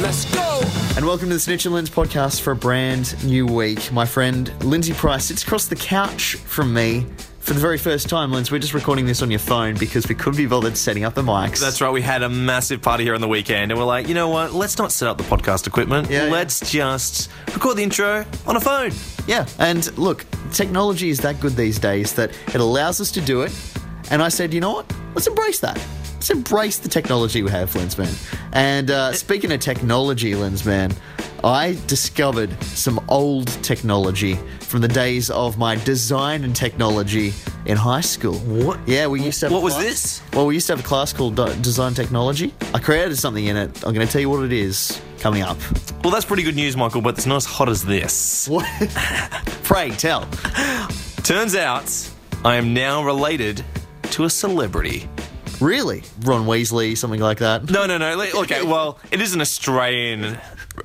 Let's go. And welcome to the Snitch and Lens podcast for a brand new week. My friend Lindsay Price sits across the couch from me for the very first time. Lindsay, we're just recording this on your phone because we couldn't be bothered setting up the mics. That's right. We had a massive party here on the weekend, and we're like, you know what? Let's not set up the podcast equipment. Yeah, yeah. Let's just record the intro on a phone. Yeah, and look, technology is that good these days that it allows us to do it. And I said, you know what? Let's embrace that. Let's embrace the technology we have, Lensman. And uh, speaking of technology, Lensman, I discovered some old technology from the days of my design and technology in high school. What? Yeah, we used to have. a What was this? Well, we used to have a class called Design Technology. I created something in it. I'm going to tell you what it is coming up. Well, that's pretty good news, Michael, but it's not as hot as this. What? Pray tell. Turns out I am now related to a celebrity. Really? Ron Weasley, something like that? No, no, no. like, Okay, well, it is an Australian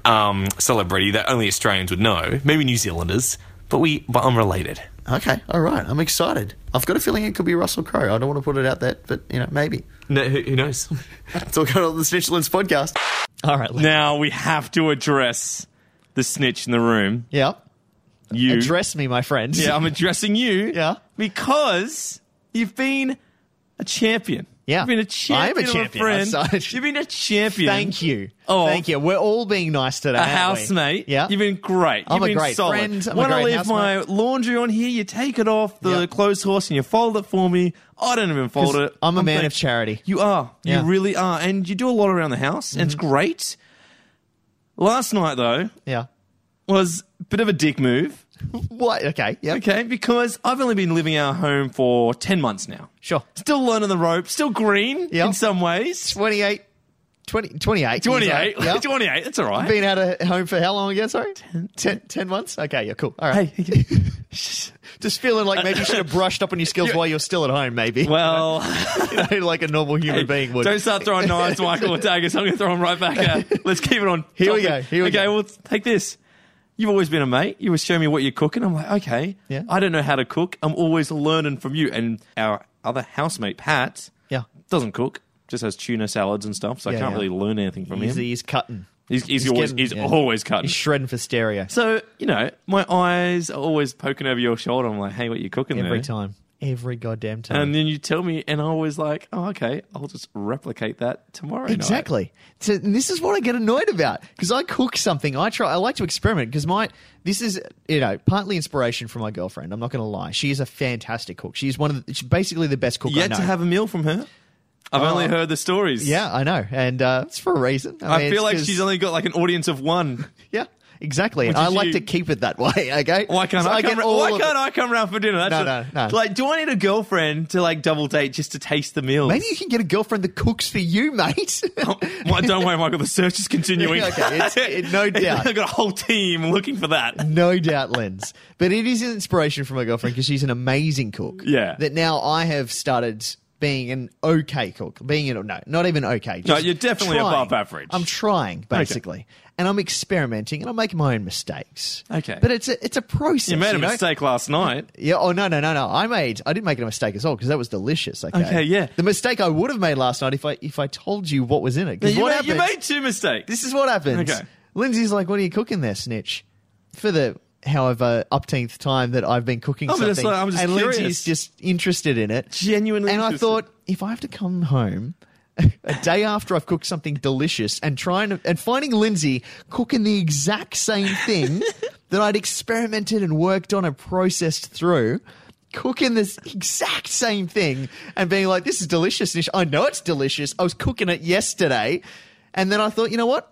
um, celebrity that only Australians would know, maybe New Zealanders, but we, but I'm related. Okay, all right. I'm excited. I've got a feeling it could be Russell Crowe. I don't want to put it out there, but you know, maybe. No, who, who knows? It's all going on the Snitchlands podcast. All right. Now we have to address the snitch in the room. Yeah. You. Address me, my friend. yeah, I'm addressing you. Yeah. Because you've been a champion. Yeah. You've been a I am a champion. champion. friend. You've been a champion. Thank you. Oh. Thank you. We're all being nice today. A aren't we? housemate. Yeah. You've been great. I'm You've a been great solid. friend. I'm a when I leave my laundry on here, you take it off the Yeah. clothes horse and you fold it for me. I don't even fold it. I'm a man thank- of charity. You are. Yeah. Mm-hmm. You really are. And you do a lot around the house, and it's great. Last night, though, Yeah. was a bit of a dick move. What? Okay. Yeah. Okay, because I've only been living our home for 10 months now. Sure. Still learning the ropes, still green Yep. in some ways. 28. 20, 28. 28. Yeah. 28, that's all right. Been out of home for how long again? Sorry? 10, 10 months? Okay, yeah, cool. All right. Hey, Just feeling like maybe you should have brushed up on your skills while you're still at home, maybe. well, You know, like a normal human being would. don't start throwing knives, Michael, or daggers. I'm going to throw them right back out. Let's keep it on. Here we topic. go, here we okay, go. well, take this. You've always been a mate. You always show me what you're cooking. I'm like, okay. Yeah. I don't know how to cook. I'm always learning from you. And our other housemate, Pat, Yeah. doesn't cook. Just has tuna salads and stuff. So Yeah, I can't yeah. really learn anything from He's, him. he's cutting. He's, he's, he's always getting- he's always cutting. He's shredding for stereo. So you know, my eyes are always poking over your shoulder. I'm like, hey, what you cooking Every there? time. Every goddamn time. And then you tell me, and I was like, oh, okay, I'll just replicate that tomorrow. Exactly. So this is what I get annoyed about because I cook something. I try. I like to experiment because my this is you know partly inspiration from my girlfriend. I'm not going to lie. She is a fantastic cook. She's one of the, she's basically the best cook I Yet to have a meal from her. I've Oh. only heard the stories. yeah, I know, and uh, it's for a reason. I, mean, feel like like 'cause- she's only got like an audience of one. yeah. Exactly, I like you. to keep it that way. Okay, Why can't So I, get come? ra- why can't it. I come round for dinner? That's No, what- no, no. Like, do I need a girlfriend to like double date just to taste the meals? Maybe you can get a girlfriend that cooks for you, mate. Oh, well, don't worry, Michael. The search is continuing. Okay, it's- it- no doubt. I've got a whole team looking for that. no doubt, Lens. But it is an inspiration from my girlfriend because she's an amazing cook. Yeah. That now I have started being an okay cook. Being an, no, not even okay. No, you're definitely trying. above average. I'm trying basically, and I'm experimenting, and I'm making my own mistakes. Okay. But it's a it's a process. You made a know? mistake last night. Yeah. Oh no no no no! I made. I didn't make a mistake at all because that was delicious. Okay. Okay, yeah. The mistake I would have made last night if I if I told you what was in it. 'Cause You what made, you made two mistakes. this is what happens. Okay. Lindsay's like, "What are you cooking there, snitch?" For the however upteenth time that I've been cooking I'm just something, like- I'm just and curious. Lindsay's just interested in it. Genuinely And I thought, if I have to come home a day after I've cooked something delicious and trying to, and finding Lindsay cooking the exact same thing that I'd experimented and worked on and processed through. Cooking this exact same thing and being like, this is delicious. And I know it's delicious. I was cooking it yesterday. And then I thought, you know what?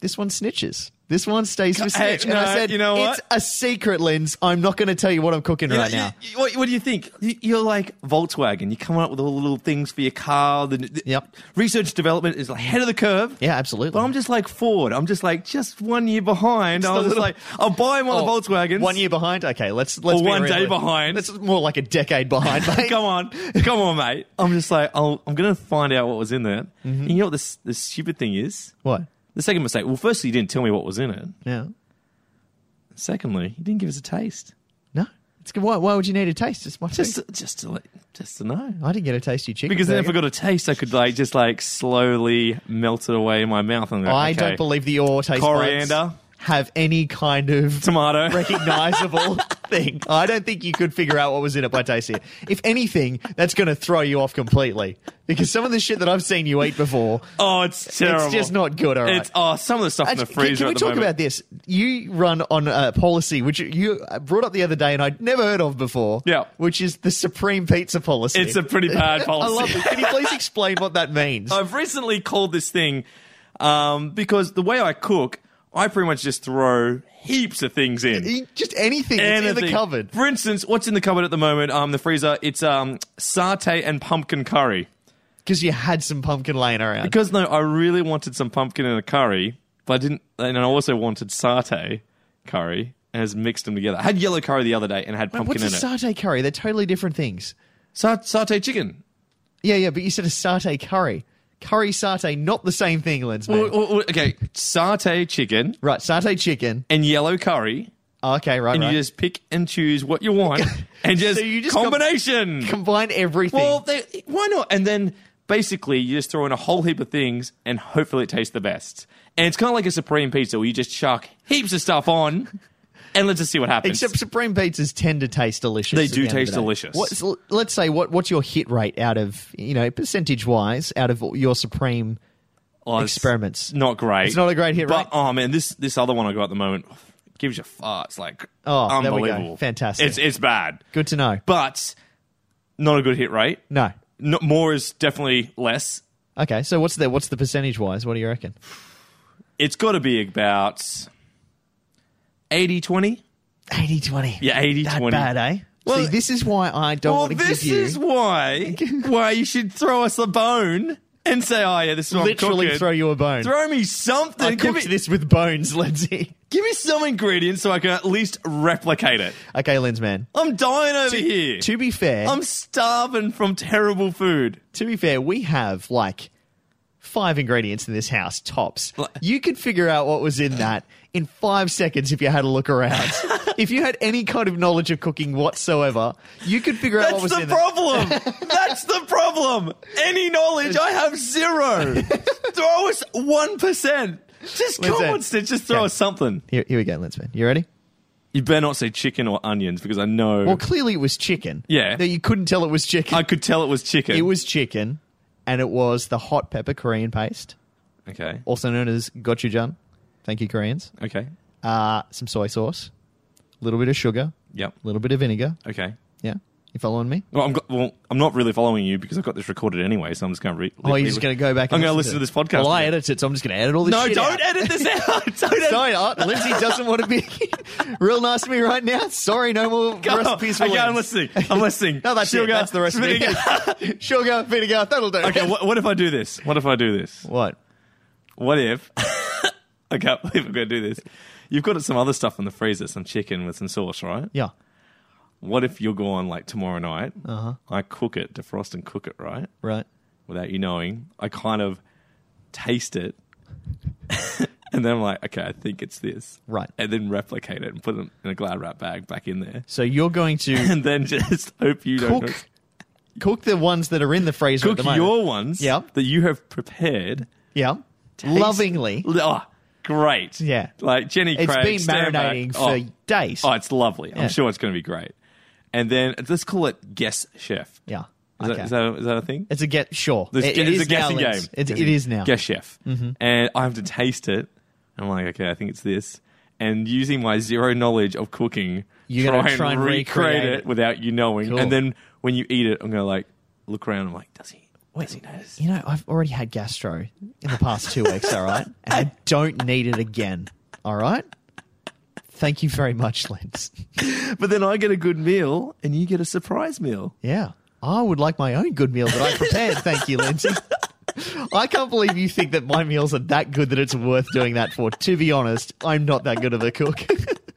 This one snitches. This one stays with Hey, snitch. and I said, you know what? it's a secret, Linz. I'm not going to tell you what I'm cooking You know, right now. you- what, what do you think? You- You're like Volkswagen. You come up with all the little things for your car. The, the Yep. Research development is ahead of the curve. yeah, absolutely. But I'm just like Ford. I'm just like just one year behind. I a was just little- like, I'll buy one of Oh, the Volkswagens. One year behind? Okay, let's let's Or be one day realistic. behind. That's more like a decade behind, mate. come on, come on, mate. I'm just like, I'll, I'm going to find out what was in there. Mm-hmm. You know what the, the stupid thing is? What? The second mistake. Well, firstly, you didn't tell me what was in it. Yeah. Secondly, you didn't give us a taste. No. It's good. Why, why would you need a taste? It's my Just, food. just to, let- just to know. I didn't get a tasty chicken. Because then if I got a taste, I could like just like slowly melt it away in my mouth. And go, I okay. don't believe that your taste buds Coriander. have any kind of tomato. recognizable thing. I don't think you could figure out what was in it by tasting it. If anything, that's going to throw you off completely. Because some of the shit that I've seen you eat before, Oh, it's terrible. it's just not good. All right. It's oh, some of the stuff in the Actually, can- freezer can, we talk moment. about this? You run on a policy which you brought up the other day, and I'd never heard of before. Yeah. which is the supreme pizza policy. It's a pretty bad I policy. love it. Can you please explain what that means? I've recently called this thing um, because the way I cook, I pretty much just throw heaps of things in. Just anything, that's in the cupboard. For instance, what's in the cupboard at the moment? Um, the freezer. It's um satay and pumpkin curry. Because you had some pumpkin laying around. Because no, I really wanted some pumpkin in a curry, but I didn't. And I also wanted satay curry, and has mixed them together. I had yellow curry the other day and had pumpkin What's a in it. satay curry? They're totally different things. Sa- satay chicken. Yeah, yeah, but you said a satay curry. Curry satay, not the same thing, Lens. man. Okay, satay chicken right, satay chicken. and yellow curry, Oh, okay, right, and right. you just pick and choose what you want, and just, So you just com- combination. combine everything. well, they, why not? And then basically you just throw in a whole heap of things, and hopefully it tastes the best. And it's kind of like a supreme pizza where you just chuck heaps of stuff on, and let's just see what happens. Except supreme pizzas tend to taste delicious. They do the taste the delicious. What's, let's say what what's your hit rate out of you know percentage wise out of your supreme Oh, experiments? Not great. It's not a great hit but, rate? Oh man, this this other one I got at the moment gives you farts like Oh, there we go. unbelievable. Fantastic. It's it's bad, Good to know. but not a good hit rate. No. No, more is definitely less. Okay, so what's the what's the percentage wise? What do you reckon? It's got to be about 80 20. 80 20. Yeah, 80 That 20. bad, eh? Well- See, this is why I don't Well, want to this give you is why why you should throw us a bone and say, "Oh yeah, this is what literally throw you a bone. Throw me something. I give, cooked me, this with bones, Lindsay. give me some ingredients so I can at least replicate it. Okay, Linz man. I'm dying over here. To be fair, I'm starving from terrible food. to be fair, we have like five ingredients in this house, tops. You could figure out what was in that in five seconds if you had a look around. if you had any kind of knowledge of cooking whatsoever, you could figure out what was the in problem. That's the problem. Any knowledge, I have zero. throw us one percent. Just come on, Stitch. Just throw Okay. us something. Here, here we go, Linz man. You ready? You better not say chicken or onions because I know. Well, clearly it was chicken. Yeah. No, you couldn't tell it was chicken. I could tell it was chicken. It was chicken, and it was the hot pepper Korean paste, okay. also known as gochujang. Thank you, Koreans. Okay. Uh, some soy sauce, a little bit of sugar, Yep. a little bit of vinegar. Okay. Yeah, you following me? Well, I'm go- well. I'm not really following you because I've got this recorded anyway, so I'm just going to read. Oh, you're just going to go back. I'm and going to listen to this podcast. Well, I edit it, so I'm just going to edit all this. No, shit don't edit this out. Don't edit. Sorry, uh, Lindsay doesn't want to be real nice to me right now. Sorry, no more Go. recipes for Okay, I'm listening. I'm listening. No, that's it. That's the recipe. vinegar. Sugar, vinegar, that'll do. okay, what, what if I do this? What if I do this? What? What if? I can't believe I'm going to do this. You've got some other stuff in the freezer, some chicken with some sauce, right? Yeah. What if you're going like tomorrow night? Uh-huh. I cook it, defrost and cook it, right? Right. Without you knowing. I kind of taste it. and then I'm like, okay, I think it's this. Right. And then replicate it and put it in a glad wrap bag back in there. So you're going to And then just hope you don't cook cook the ones that are in the freezer. at cook the moment. your ones Yeah. that you have prepared yeah, taste- lovingly. Oh, great. Yeah. Like Jenny it's been back. marinating Oh, for days. Oh, it's lovely. Yeah. I'm sure it's going to be great. And then let's call it guess chef. yeah. Is, Okay. that, is, that, is that a thing? it's a get sure. It- it it's is a guessing now, game. Liz. It, it is now. Guess chef. Mm-hmm. And I have to taste it. I'm like, okay, I think it's this. And using my zero knowledge of cooking, You're try, and try and recreate recreate it it. without you knowing. Cool. And then when you eat it, I'm going to like look around. I'm like, does he? Does he notice? You know, I've already had gastro in the past two weeks. All right, and I don't need it again. All right. Thank you very much, Linz. But then I get a good meal, and you get a surprise meal. Yeah, I would like my own good meal that I prepared. Thank you, Lindsay. I can't believe you think that my meals are that good that it's worth doing that for. To be honest, I'm not that good of a cook.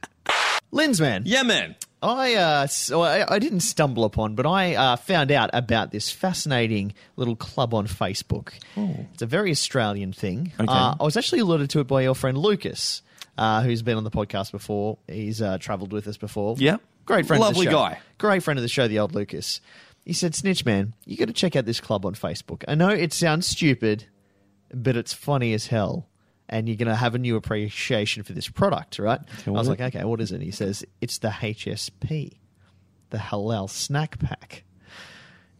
Linz, man. Yeah, man. I uh, so I, I didn't stumble upon, but I uh, found out about this fascinating little club on Facebook. Oh. It's a very Australian thing. Okay. Uh, I was actually alerted to it by your friend Lucas. uh, who's been on the podcast before. He's uh, travelled with us before. Yeah, Great friend Lovely of the show. guy. Great friend of the show, the old Lucas. He said, Snitch Man, you got to check out this club on Facebook. I know it sounds stupid, but it's funny as hell. And you're going to have a new appreciation for this product, right? I was like, okay, what is it? He says, it's the HSP, the Halal Snack Pack.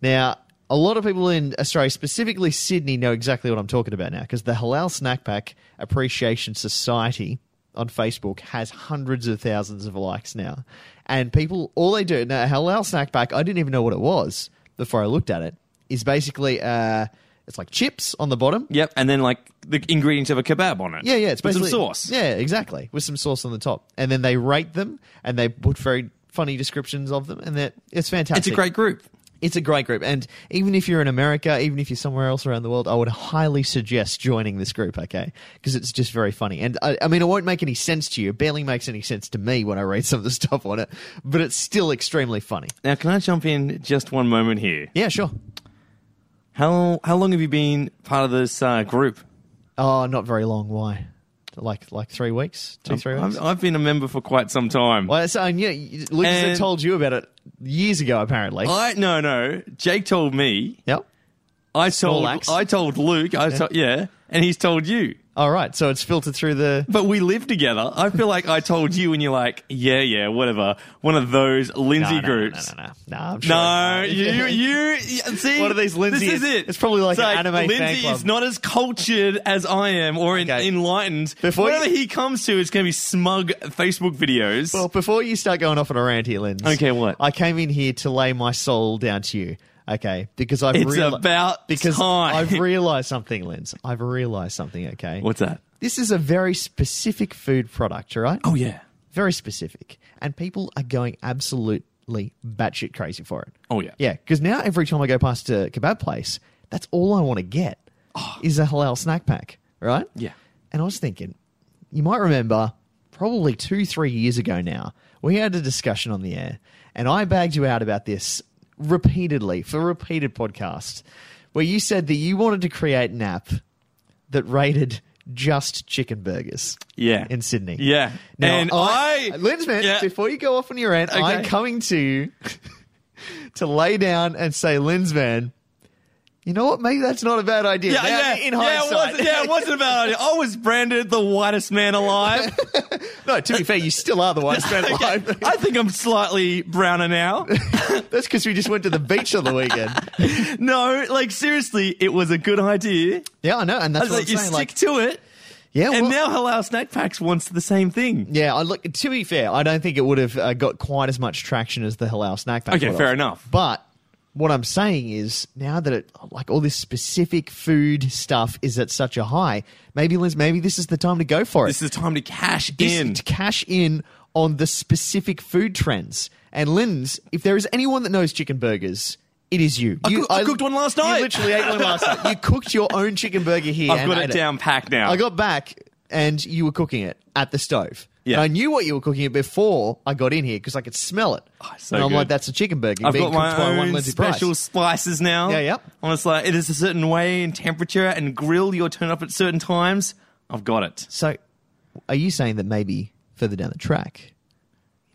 Now, a lot of people in Australia, specifically Sydney, know exactly what I'm talking about now because the Halal Snack Pack Appreciation Society on Facebook has hundreds of thousands of likes now. And people, all they do, now, Halal Snack Pack, I didn't even know what it was before I looked at it, is basically, uh, it's like chips on the bottom. Yep, and then like the ingredients of a kebab on it. Yeah, yeah, it's with some sauce. Yeah, exactly, with some sauce on the top, and then they rate them and they put very funny descriptions of them, and that it's fantastic. It's a great group. It's a great group, and even if you're in America, even if you're somewhere else around the world, I would highly suggest joining this group. Okay, because it's just very funny, and I, I mean, it won't make any sense to you. It barely makes any sense to me when I read some of the stuff on it, but it's still extremely funny. Now, can I jump in just one moment here? Yeah, sure. How how long have you been part of this uh, group? Oh, not very long. Why? Like like three weeks, two three weeks. I've, I've been a member for quite some time. well, so and yeah, Lucas had And- told you about it years ago, apparently. I no no. Jake told me. yep. I told axe. I told Luke. I yeah. yeah, and he's told you. All right, so it's filtered through the. But we live together. I feel like I told you, and you're like, yeah, yeah, whatever. One of those Lindsay no, no, groups. No, no, no, no. no I'm sure No, it's you, not. you, see. One of these Lindsay- This is it. it's probably like It's an anime Lindsay fan club. is not as cultured as I am, or in, Okay. enlightened. Before Whatever you- he comes to, it's going to be smug Facebook videos. Well, before you start going off on a rant here, Linz. Okay, what? I came in here to lay my soul down to you. Okay, because I've It's reali- about because time. I've realised something, Linz. I've realised something. Okay, What's that? this is a very specific food product, all right? Oh yeah. very specific, and people are going absolutely batshit crazy for it. Oh, yeah. yeah. Because now every time I go past a kebab place, that's all I want to get ah. is a halal snack pack, right? Oh. Yeah. And I was thinking, you might remember, probably two, three years ago now, we had a discussion on the air, and I bagged you out about this repeatedly for repeated podcasts, where you said that you wanted to create an app that rated just chicken burgers. Yeah. In Sydney. Yeah. Now, and I, Lindsman, Yeah. before you go off on your rant, I'm coming to you to lay down and say, Lindsman, you know what? Maybe that's not a bad idea. yeah, Now, yeah, in yeah, it hindsight. wasn't, yeah, it wasn't a bad idea. I was branded the whitest man alive. no, to be fair, you still are the whitest man alive. I think I'm slightly browner now. That's because we just went to the beach on the weekend. no, like seriously, it was a good idea. Yeah, I know, and I that's was what like, I'm you saying. stick Like, to it. yeah, And well- now Halal Snack Packs wants the same thing. yeah. I look. To be fair, I don't think it would have uh, got quite as much traction as the halal snack pack. Okay, fair enough. But what I'm saying is, now that it like all this specific food stuff is at such a high, maybe Liz, maybe this is the time to go for it. This is the time to cash This- in. to cash in on the specific food trends. And Linz, if there is anyone that knows chicken burgers, it is you. I you coo- I cooked one last night. You literally ate one last night. You cooked your own chicken burger here. I've got it down packed now. I got back and you were cooking it at the stove. Yeah. And I knew what you were cooking it before I got in here because I could smell it. Oh, so and I'm good. like, that's a chicken burger I've got my one own Lindsay special Price. spices now. Yeah, yep. And it's like it is a certain way and temperature and grill you'll turn up at certain times. I've got it. So, are you saying that maybe further down the track,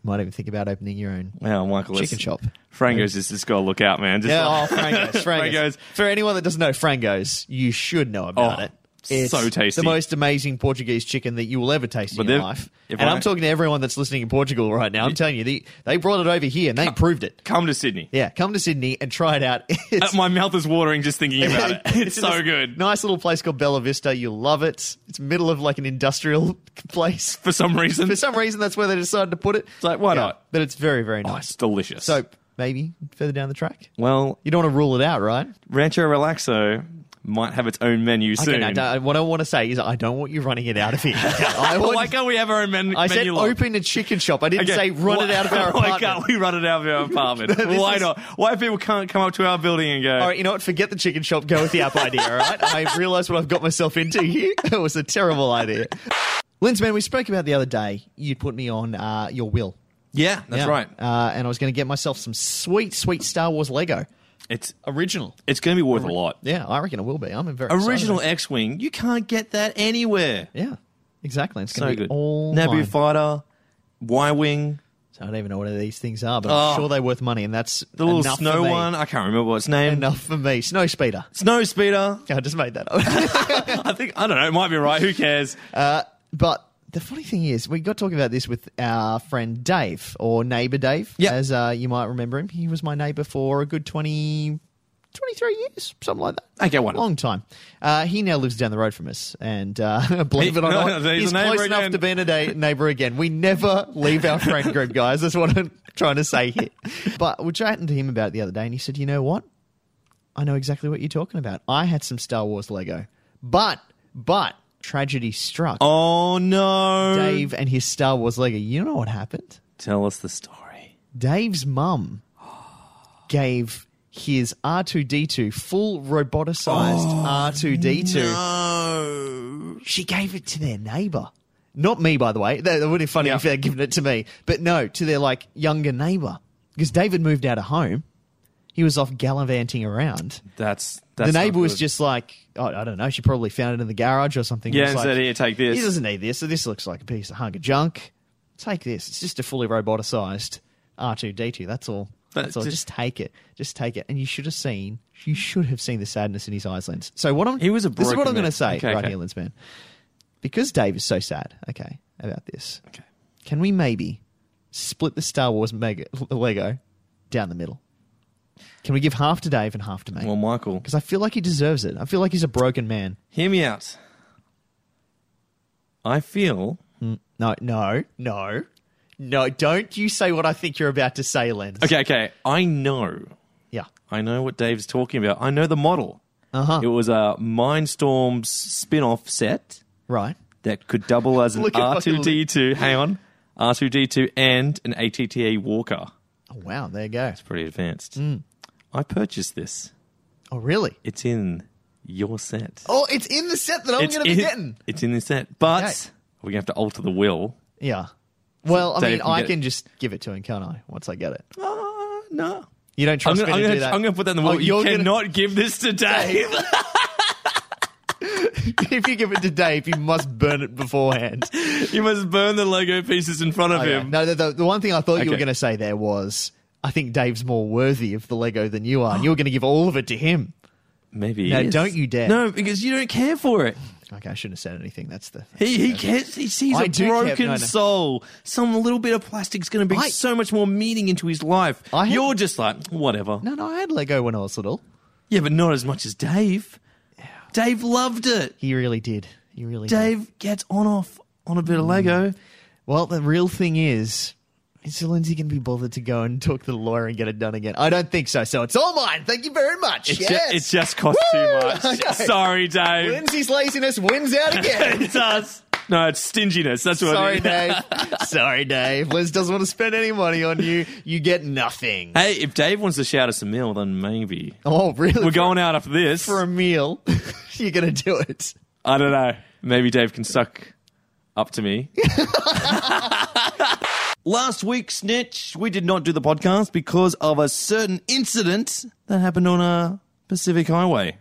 you might even think about opening your own Well, Michael, chicken shop? Frango's just, just got to look out, man. Just Yeah, like- oh, Frangos, Frangos. Frangos. For anyone that doesn't know Frangos, you should know about Oh, it. It's so tasty. The most amazing Portuguese chicken that you will ever taste But in your they've- life. if And I- I'm talking to everyone that's listening in Portugal right now. I'm telling you, they, they brought it over here and they proved it. Come to Sydney. Yeah, come to Sydney and try it out. It's, Uh, my mouth is watering just thinking about it. It's in so this good. Nice little place called Bella Vista. You'll love it. It's middle of like an industrial place. For some reason. For some reason, that's where they decided to put it. It's like, why not? But it's very, very Oh, nice. delicious. so maybe further down the track. well, You don't want to rule it out, right? Rancho Relaxo might have its own menu soon. Okay, no, no, what I want to say is I don't want you running it out of here. I, Why can't we have our own men- I said menu? open a chicken shop. I didn't Okay, say run it out of our Why apartment. can't we run it out of our apartment? This Why is- not? Why people can't come up to our building and go? All right, you know what? Forget the chicken shop. Go with the app idea. All right. I realised what I've got myself into here. It was a terrible idea. Linz, man, we spoke about the other day. You put me on uh, your will. Yeah, that's Yeah. right. Uh, and I was going to get myself some sweet, sweet Star Wars Lego It's original. it's going to be worth a lot. Yeah, I reckon it will be. I'm very excited Original. X-wing, you can't get that anywhere. Yeah, Exactly. It's So going to be good. all Naboo mine. fighter, Y wing, So I don't even know what these things are, but Oh. I'm sure they're worth money, and that's the little enough snow for me. one. I can't remember what its name. Enough for me. Snow speeder. Snow speeder. I just made that up. I think I don't know. It might be right. Who cares? Uh, but the funny thing is, we got talking about this with our friend Dave, or neighbour Dave, Yeah. as uh, you might remember him. He was my neighbour for a good 20, 23 years, something like that. Okay, one Long time. Uh, he now lives down the road from us, and uh, believe He- it or not, he's he's a neighbour close enough to being a da- neighbour again. We never leave our friend group, guys. That's what I'm trying to say here. But we chatting to him about it the other day, and he said, "You know what? I know exactly what you're talking about. I had some Star Wars Lego, but but tragedy struck." Oh no, Dave and his Star Wars Lego. You know what happened? Tell us the story. Dave's mum gave his R2D2 full roboticized R2D2. No. She gave it to their neighbor. Not me, by the way. That that would be funny Yeah. if they'd given it to me. But no, to their like younger neighbor. Because David moved out of home. He was off gallivanting around. That's that's the neighbor was just like, oh, I don't know. She probably found it in the garage or something. yeah, and like, said here, take this. He doesn't need this. So this looks like a piece of hunk of junk. Take this. It's just a fully roboticized R2D2. That's all. That's That's all. just- Just take it. Just take it. And you should have seen. You should have seen the sadness in his eyes, Lens. So what I'm. He was a This is what I'm going to say Okay, right okay. here, Lens man. Because Dave is so sad. Okay, about this. Okay. Can we maybe split the Star Wars mega, Lego down the middle? Can we give half to Dave and half to me? Well, Michael, Because I feel like he deserves it. I feel like he's a broken man. hear me out. I feel No, no, no, no. Don't you say what I think you're about to say, Lens. okay. Okay, I know. Yeah. I know what Dave's talking about. I know the model. Uh huh. It was a Mindstorms spin-off set Right. that could double as an Look at fucking R2D2. Hang on, R2D2 and an AT-AT Walker. Oh, wow. There you go. It's pretty advanced. Hmm. I purchased this. Oh, really? It's in your set. Oh, it's in the set that I'm going to be getting. It's in the set, but Okay. we're gonna have to alter the will. Yeah. Well, I Dave mean, can I get it. can just give it to him, can't I? Once I get it. Uh, no. You don't I'm trust gonna, me I'm, to gonna, do that. I'm gonna put that in the will. Oh, you you're gonna- cannot give this to Dave. if you give it to Dave, you must burn it beforehand. you must burn the Lego pieces in front of Okay. him. No, the, the, the one thing I thought you were going to say there was, I think Dave's more worthy of the Lego than you are, and you were going to give all of it to him. Maybe. No, don't you dare. No, because you don't care for it. Okay, I shouldn't have said anything. That's the. He he cares. He sees I a care- broken no, no. soul. Some little bit of plastic's going to bring I- so much more meaning into his life. I had- You're just like whatever. No, no, I had Lego when I was little. Yeah, but not as much as Dave. Dave loved it. He really did. He really did. Dave gets on off on a bit of mm. Lego. Well, the real thing is, is Lindsay going to be bothered to go and talk to the lawyer and get it done again? I don't think so. So it's all mine. Thank you very much. It, yes. ju- it just costs Woo! too much. know. Sorry, Dave. Lindsay's laziness wins out again. it does. No, it's stinginess. That's what I Sorry, it is. Dave. Sorry, Dave. Liz doesn't want to spend any money on you. You get nothing. Hey, if Dave wants to shout us a meal, then maybe. Oh, really? We're going out after this. for a meal. You're going to do it. I don't know. Maybe Dave can suck up to me. Last week, Snitch, we did not do the podcast because of a certain incident that happened on a Pacific Highway.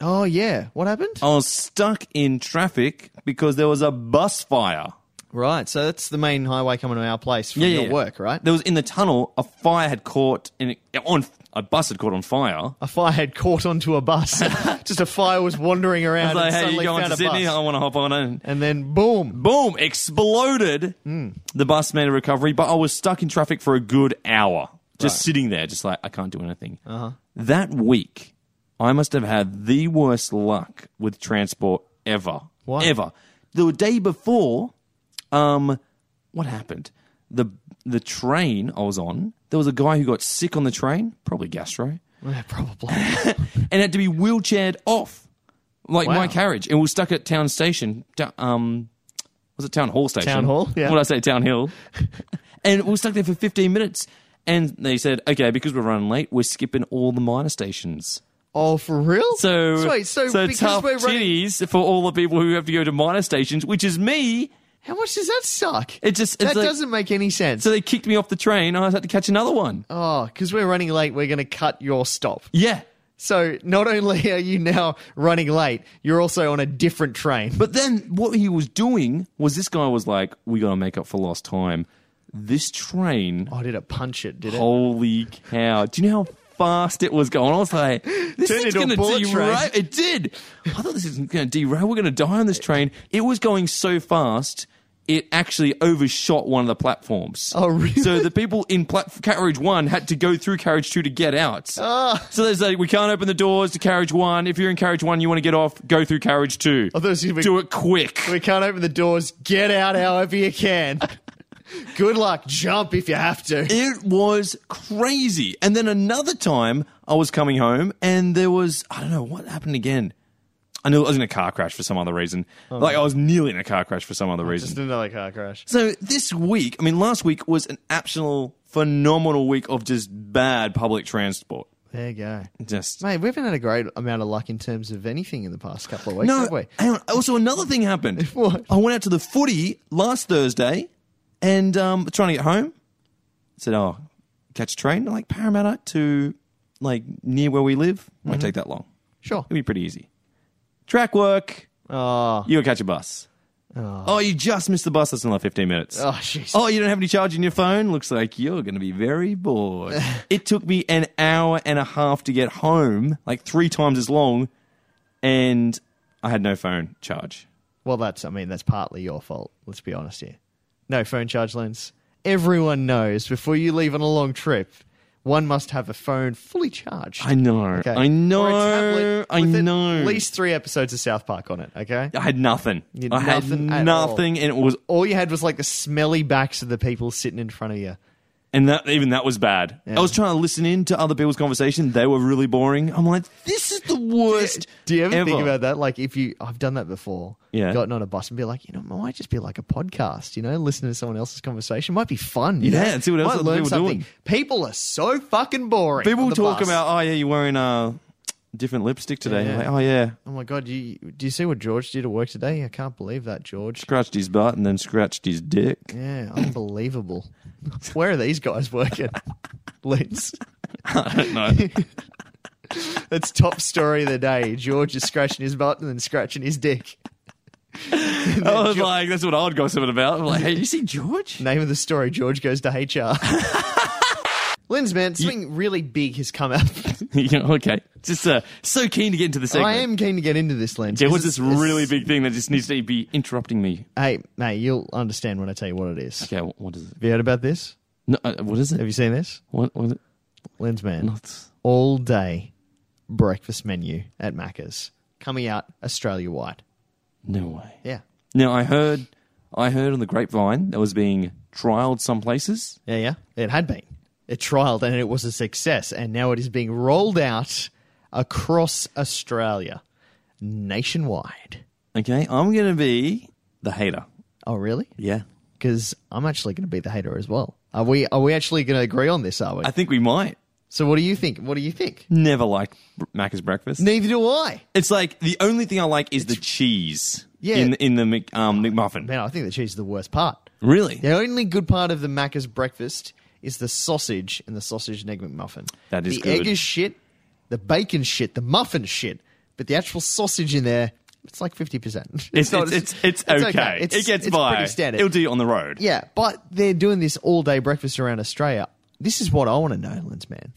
Oh, yeah. What happened? I was stuck in traffic because there was a bus fire. Right. So that's the main highway coming to our place from Yeah, your yeah. work, right? There was in the tunnel a fire had caught in on a bus had caught on fire. A fire had caught onto a bus. Just a fire was wandering around I around was like, and "Hey, you suddenly going found to a Sydney? bus. I want to hop on and And then boom. boom, exploded. Hmm. The bus made a recovery, but I was stuck in traffic for a good hour, just sitting there, just like I can't do anything. Uh-huh. That week, I must have had the worst luck with transport ever, Why? ever. The day before, um, what happened? The the train I was on, there was a guy who got sick on the train, probably gastro, Yeah, probably. and had to be wheelchaired off, like Wow. my carriage, and we were stuck at town station. ta- Um, was it town hall station? Town hall, yeah. What did I say? Town hill. and we were stuck there for 15 minutes, and they said, "Okay, because we're running late, we're skipping all the minor stations." Oh, for real? So, wait, so, because tough we're running. titties for all the people who have to go to minor stations, which is me. How much does that suck? It just that like- doesn't make any sense. So they kicked me off the train. I had to catch another one. oh, because we're running late, we're going to cut your stop. Yeah. So not only are you now running late, you're also on a different train. But then what he was doing was this guy was like, "We got to make up for lost time." This train, oh, did it punch it? Did it? holy cow! Do you know how fast it was going? I was like, "This Turned is going to derail." train. It did. I thought this is going to derail. We're going to die on this train. It was going so fast. It actually overshot one of the platforms. Oh, really? So the people in plat- carriage one had to go through carriage two to get out. Ah. So there's like, we can't open the doors to carriage one. If you're in carriage one, you want to get off, go through carriage two. I thought it was gonna Do it quick. We can't open the doors. Get out however you can. Good luck. Jump if you have to. It was crazy. And then another time, I was coming home and there was, I don't know, what happened again? I knew I was in a car crash for some other reason. Oh. like, I was nearly in a car crash for some other reason. Just another car crash. So this week, I mean, last week was an absolute phenomenal week of just bad public transport. There you go. Just. Mate, we haven't had a great amount of luck in terms of anything in the past couple of weeks, No, have we? hang on. Also, another thing happened. What? I went out to the footy last Thursday and um, trying to get home. said, "Oh, catch a train like Parramatta to like near where we live. Won't Mm-hmm. take that long. Sure. It'll be pretty easy. Track work. Oh, You go catch a bus. Oh, you just missed the bus. That's another fifteen minutes. oh, jeez. Oh, you don't have any charge in your phone? Looks like you're going to be very bored. it took me an hour and a half to get home, like three times as long, and I had no phone charge. Well, that's, I mean, that's partly your fault. Let's be honest here. No phone charge lens. Everyone knows before you leave on a long trip, one must have a phone fully charged. I know. Okay. I know. Or a tablet I know. At least three episodes of South Park on it, okay? I had nothing. Had I had nothing at nothing, and it was, All you had was like the smelly backs of the people sitting in front of you. And that even that was bad. Yeah. I was trying to listen in to other people's conversation. They were really boring. I'm like, this is the worst. Do you ever, think about that? Like, if you, I've done that before. Yeah. Gotten on a bus and be like, you know, it might just be like a podcast. You know, listening to someone else's conversation might be fun. You Yeah, know? and see what else might learn people are something. doing. People are so fucking boring. People talk bus. about, oh yeah, you're wearing uh, different lipstick today. Yeah. I'm like, oh yeah, Oh my god, you, do you see what George did at work today? I can't believe that, George. scratched his butt and then scratched his dick. Yeah, unbelievable. Where are these guys working? Linz. I don't know. That's top story of the day. George is scratching his butt and then scratching his dick. I was like, that's what I would gossip about. I'm like, hey, you see George? Name of the story: George goes to HR. Linz, man, something really big has come out. yeah, okay. Just uh, so keen to get into the segment. I am keen to get into this, Linz. There was this really big thing that just needs to be interrupting me. Hey, mate, you'll understand when I tell you what it is. Okay, wh- what is it? Have you heard about this? No, uh, what is it? Have you seen this? What was it? Linz, man, Not. all day breakfast menu at Macca's coming out Australia wide. No way. Yeah. Now I heard, I heard on the grapevine that was being trialed some places. Yeah, yeah. It had been. It trialed and it was a success, and now it is being rolled out across Australia, nationwide. Okay, I'm gonna be the hater. Oh, really? Yeah, Because I'm actually going to be the hater as well. Are we? Are we actually going to agree on this? Are we? I think we might. so, what do you think? What do you think? Never liked Macca's breakfast. Neither do I. It's like the only thing I like is the cheese. Yeah. In in the Mc, um, McMuffin. Man, I think the cheese is the worst part. Really? The only good part of the Macca's breakfast is the sausage and the sausage and egg McMuffin. That is the good. egg is shit, the bacon shit, the muffin shit, but the actual sausage in there, it's like fifty percent. It's it's it's, it's, okay. It's, it gets it's by. Pretty standard. It'll do you on the road. yeah, but they're doing this all day breakfast around Australia. This is what I want to know, Linz man.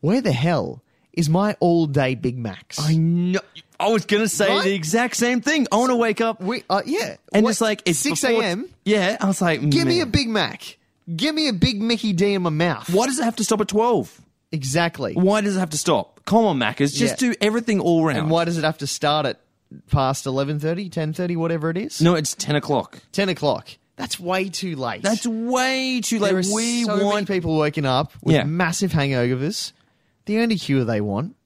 Where the hell is my all day Big Macs? I know. I was gonna say Right? the exact same thing. I want to wake up we, uh, yeah, and just like it's six a.m. Yeah, I was like, Give me a Big Mac. Give me a Big Mickey D in my mouth. Why does it have to stop at twelve? Exactly. Why does it have to stop? Come on, Macca's, just Yeah. do everything all round. And why does it have to start at past 11.30, 10.30, whatever it is? No, it's ten o'clock. 10 o'clock. That's way too late. That's way too late. there are we so many want people waking up with Yeah. massive hangovers. The only cure they want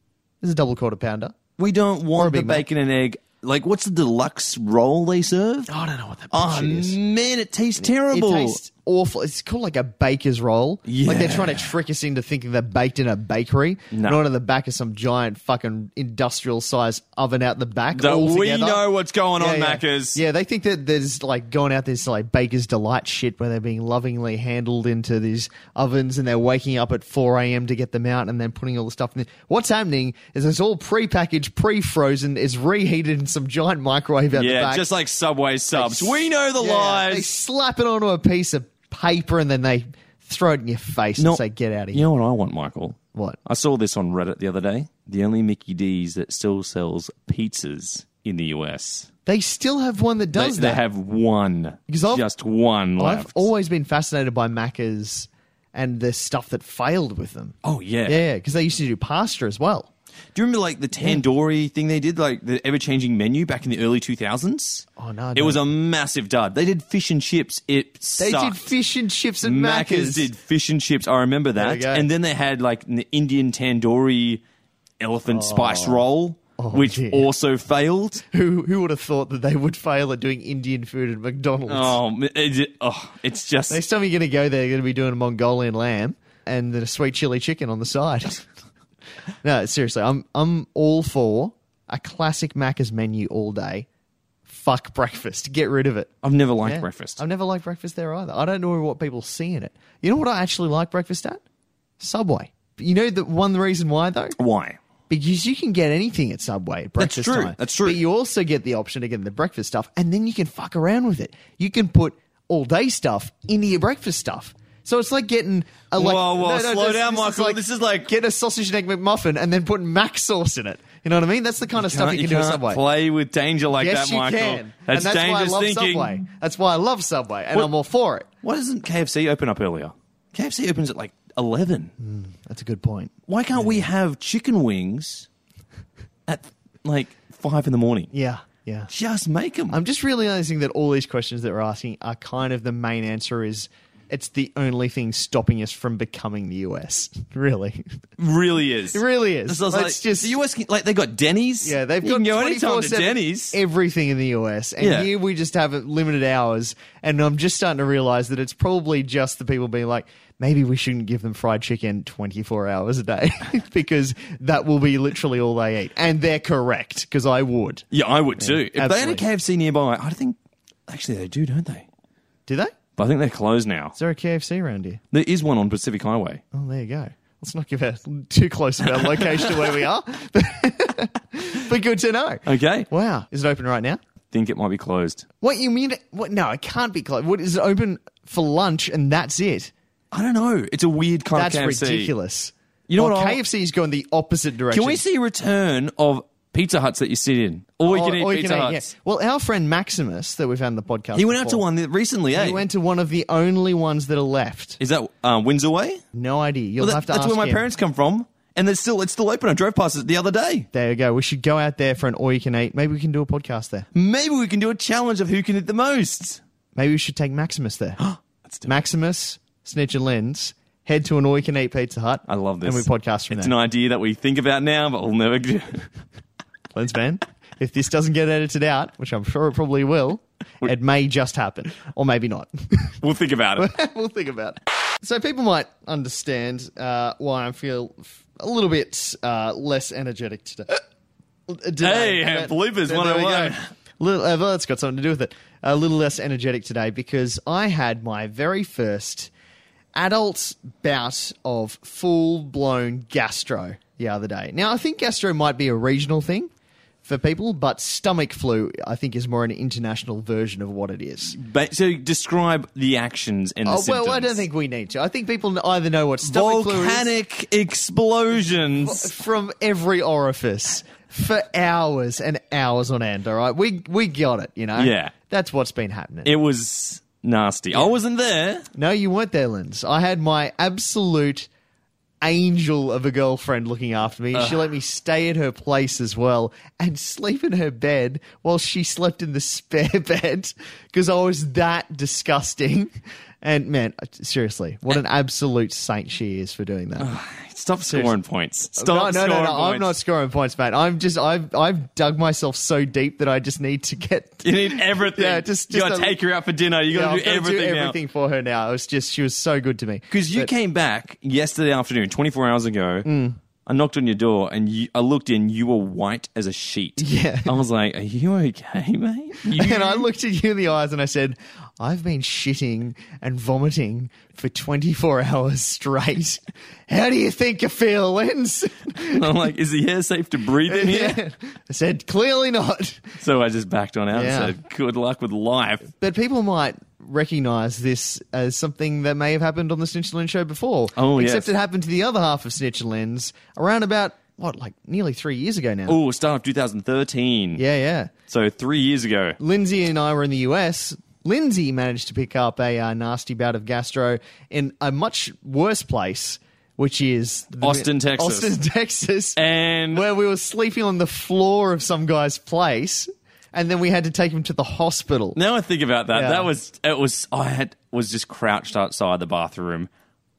is a double quarter pounder. we don't want the Big Mac. bacon and egg. Like, what's the deluxe roll they serve? I don't know what that Oh is. man, it tastes It terrible. tastes awful. It's called like a baker's roll. Yeah. Like they're trying to trick us into thinking they're baked in a bakery, No. not in the back of some giant fucking industrial size oven out the back. That all we together. know what's going on, yeah. Maccas. Yeah, they think that there's like going out this like baker's delight shit where they're being lovingly handled into these ovens and they're waking up at 4 a.m. to get them out and then putting all the stuff in there. What's happening is it's all pre-packaged, pre-frozen, is reheated in some giant microwave out the Yeah, just like Subway subs. we know the Yeah, They slap it onto a piece of paper and then they throw it in your face and say, "Get out of here. You know what I want, Michael? What? I saw this on Reddit the other day. The only Mickey D's that still sells pizzas in the US. They still have one that They, does they that. have one. Because I've- just one I've always been fascinated by Macca's and the stuff that failed with them. oh, yeah. Yeah, because they used to do pasta as well. Do you remember like the tandoori thing they did, like the ever changing menu back in the early 2000s? Oh, no, I It don't. was a massive dud. They did fish and chips. It They sucked. did fish and chips and Macca's Macca's. did fish and chips. I remember There that. you go. And then they had like an Indian tandoori elephant oh. spice roll, oh, which Oh, dear. also failed. Who who would have thought that they would fail at doing Indian food at McDonald's? Oh, it, oh it's just Next time you're going to go there, you're going to be doing a Mongolian lamb and then a sweet chili chicken on the side. no, seriously, I'm I'm all for a classic Macca's menu all day. Fuck breakfast. Get rid of it. I've never liked Yeah. breakfast. I've never liked breakfast there either. I don't know what people see in it. You know what I actually like breakfast at? Subway. You know the one reason why though? Why? Because you can get anything at Subway at breakfast true. time. That's true. But you also get the option to get the breakfast stuff, and then you can fuck around with it. You can put all day stuff into your breakfast stuff. So it's like getting a like. Whoa, whoa, slow this- down, this is Michael. This is like- get a sausage and egg McMuffin and then put mac sauce in it. You know what I mean? That's the kind of stuff you can do at Subway. play with danger like yes, that, you Michael. can. That's, and that's why I dangerous love thinking. Subway. That's why I love Subway, and What- I'm all for it. Why doesn't KFC open up earlier? KFC opens at like eleven. Mm, that's a good point. Why can't we have chicken wings at like five in the morning? Yeah, yeah. Just make them. I'm just realizing that all these questions that we're asking are kind of the main answer is it's the only thing stopping us from becoming the US. Really. really is. It really is. Is It's like, just- the US. can- Like they got Denny's. Yeah, they've you got can go anytime to 24/7 Denny's. Everything in the US. And Yeah. here we just have limited hours. And I'm just starting to realize that it's probably just the people being like, maybe we shouldn't give them fried chicken 24 hours a day because that will be literally all they eat. And they're correct because I would. Yeah, I would too. If absolutely. they had a KFC nearby, I think actually they do, don't they? Do they? But I think they're closed now. Is there a KFC around here? There is one on Pacific Highway. Oh, there you go. Let's not give out too close of our location to where we are. but good to know. Okay. Wow. Is it open right now? Think it might be closed. What you mean? What? No, it can't be closed. What is it open for lunch and that's it? I don't know. It's a weird kind That's of KFC. That's ridiculous. You know Well, what I- KFC's going the opposite direction. Can we see a return of Pizza Huts that you sit in? Or you can eat or you Pizza can eat, Huts. yeah. Well, our friend Maximus that we've had on the podcast. He went out to before, one that recently, eh? He went to one of the only ones that are left. Is that uh, Windsor Way? No idea. You'll Well, that- have to that's ask where my him. parents come from, and it's still it's still open. I drove past it the other day. There you go. We should go out there for an all you can eat. Maybe we can do a podcast there. Maybe we can do a challenge of who can eat the most. Maybe we should take Maximus there. Let's do it. Maximus, Snitch and Lens, head to an all you can eat Pizza Hut. I love this. And we podcast from there. It's there. an idea that we think about now, but we'll never do. Lens man, if this doesn't get edited out, which I'm sure it probably will, it may just happen. Or maybe not. we'll think about it. we'll think about it. So people might understand uh, why I feel f- a little bit uh, less energetic today. Uh, today. Hey, Uh, bloopers there we 101. go. Little, uh, well, that's got something to do with it. A little less energetic today because I had my very first adult bout of full blown gastro the other day. Now, I think gastro might be a regional thing for people, but stomach flu, I think, is more an international version of what it is. Ba- so describe the actions and the Oh, symptoms. well, I don't think we need to. I think people either know what stomach flu is volcanic explosions. from every orifice for hours and hours on end. All right, we we got it. You know, Yeah. that's what's been happening. It was nasty. I wasn't there. no, you weren't there, Linz. I had my absolute angel of a girlfriend looking after me. She uh. let me stay at her place as well and sleep in her bed while she slept in the spare bed because I was that disgusting. And man, seriously, what an absolute saint she is for doing that. Stop scoring points. no, Stop no, no, scoring no. I'm not scoring points, mate. I'm just I've I've dug myself so deep that I just need to get. You need everything. Yeah, just- you just gotta a- take her out for dinner. You gotta I've do gotta everything, do everything for her now. It was just she was so good to me. Because you But- came back yesterday afternoon, 24 hours ago. Mm. I knocked on your door and you, I looked in. You were white as a sheet. Yeah. I was like, "Are you okay, mate?" You- And I looked at you in the eyes and I said, I've been shitting and vomiting for 24 hours straight. How do you think you feel, Lens? I'm like, "Is the air safe to breathe in here?" I said, clearly not. So I just backed on out Yeah. and said, "Good luck with life." But people might recognize this as something that may have happened on the Snitch and Lens show before. Oh, Except yes. it happened to the other half of Snitch and Lens around about, what, like nearly three years ago now. Oh, start of 2013. Yeah, yeah. So three years ago. Lindsay and I were in the US. Lindsay managed to pick up a uh, nasty bout of gastro in a much worse place, which is Austin, Texas. Austin, Texas, And where we were sleeping on the floor of some guy's place, and then we had to take him to the hospital. now I think about that, Yeah. that was it was I had was just crouched outside the bathroom,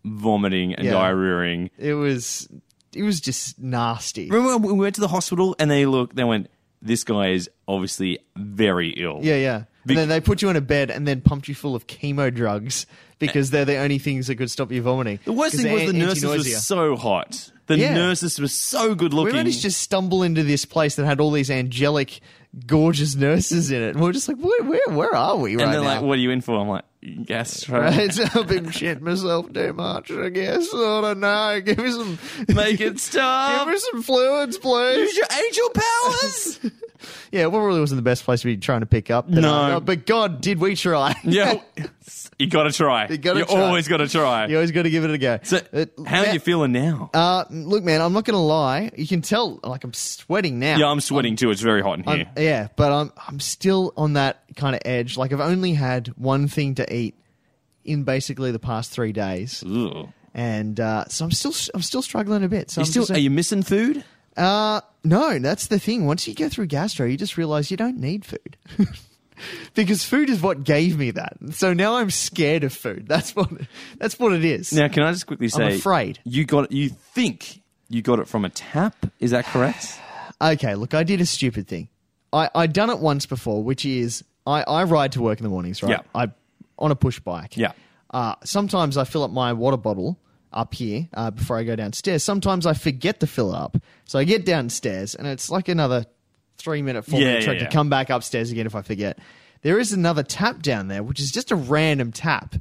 vomiting and Yeah. diarrheaing. It was, it was just nasty. Remember when we went to the hospital and they look, they went, "This guy is obviously very ill." Yeah, yeah. Bec- and then they put you in a bed and then pumped you full of chemo drugs because they're the only things that could stop you vomiting. The worst 'Cause thing was they're the nurses were anti-nausea. so hot. The Yeah. nurses were so good We looking. managed to stumble into this place that had all these angelic, gorgeous nurses in it. And we're just like, where, where, where are we right and they're now? like, "What are you in for?" I'm like, "Gastro." Right? I've been shitting myself too much, I guess. I don't know. Give me some, Make it stop. give me some fluids, please. Use your angel powers. Yeah, really wasn't the best place to be trying to pick up. No. but God, did we try? yeah, you got to try. You gotta You try. always got to try. you always got to give it a go. So, Uh, how are now- you feeling now? Uh, look, man, I'm not going to lie. You can tell, like, I'm sweating now. yeah, I'm sweating too. It's very hot in I'm- here. yeah, but I'm I'm still on that kind of edge. Like I've only had one thing to eat in basically the past three days, Ugh. and uh, so I'm still I'm still struggling a bit. So You I'm still, just, are you missing food? Uh, no, that's the thing. Once you go through gastro, you just realize you don't need food. because food is what gave me that. So now I'm scared of food. That's what that's what it is. Now, can I just quickly say, I'm afraid. you got you think you got it from a tap? Is that correct? Okay, look, I did a stupid thing. I I done it once before, which is I I ride to work in the mornings, right? Yeah. I on a push bike. Yeah. Uh, sometimes I fill up my water bottle up here uh, before I go downstairs. Sometimes I forget to fill it up, so I get downstairs and it's like another three minute, four Yeah, minute yeah, to come back upstairs again if I forget. There is another tap down there, which is just a random tap.